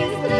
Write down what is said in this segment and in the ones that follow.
is the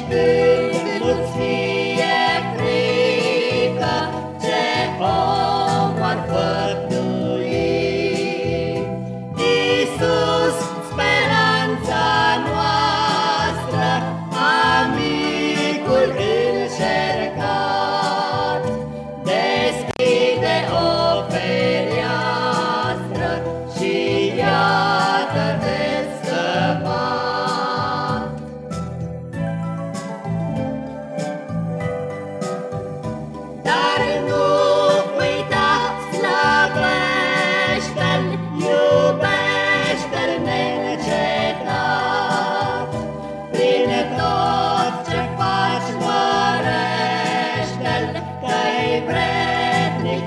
each